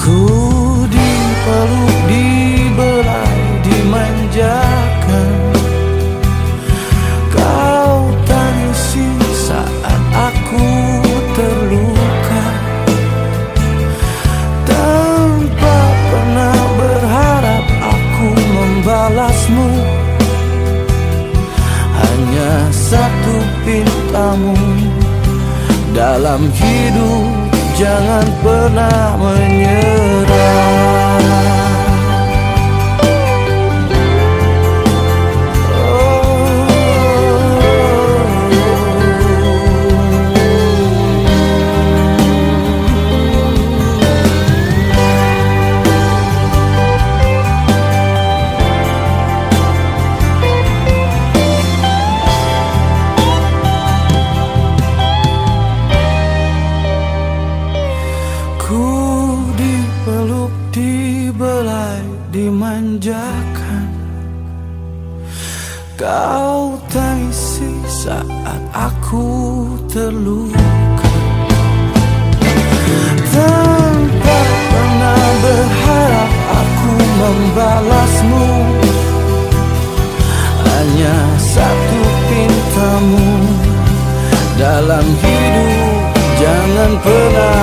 Ku dipeluk, dibelai, dimanjakan. Kau tangisi saat aku terluka Tanpa pernah berharap aku membalasmu Hanya satu pintamu Dalam hidup jangan pernah menyerah dibelai, dimanjakan. Kau tangisi saat aku terluka. Tanpa pernah berharap aku membalasmu. Hanya satu pintamu. Dalam hidup jangan pernah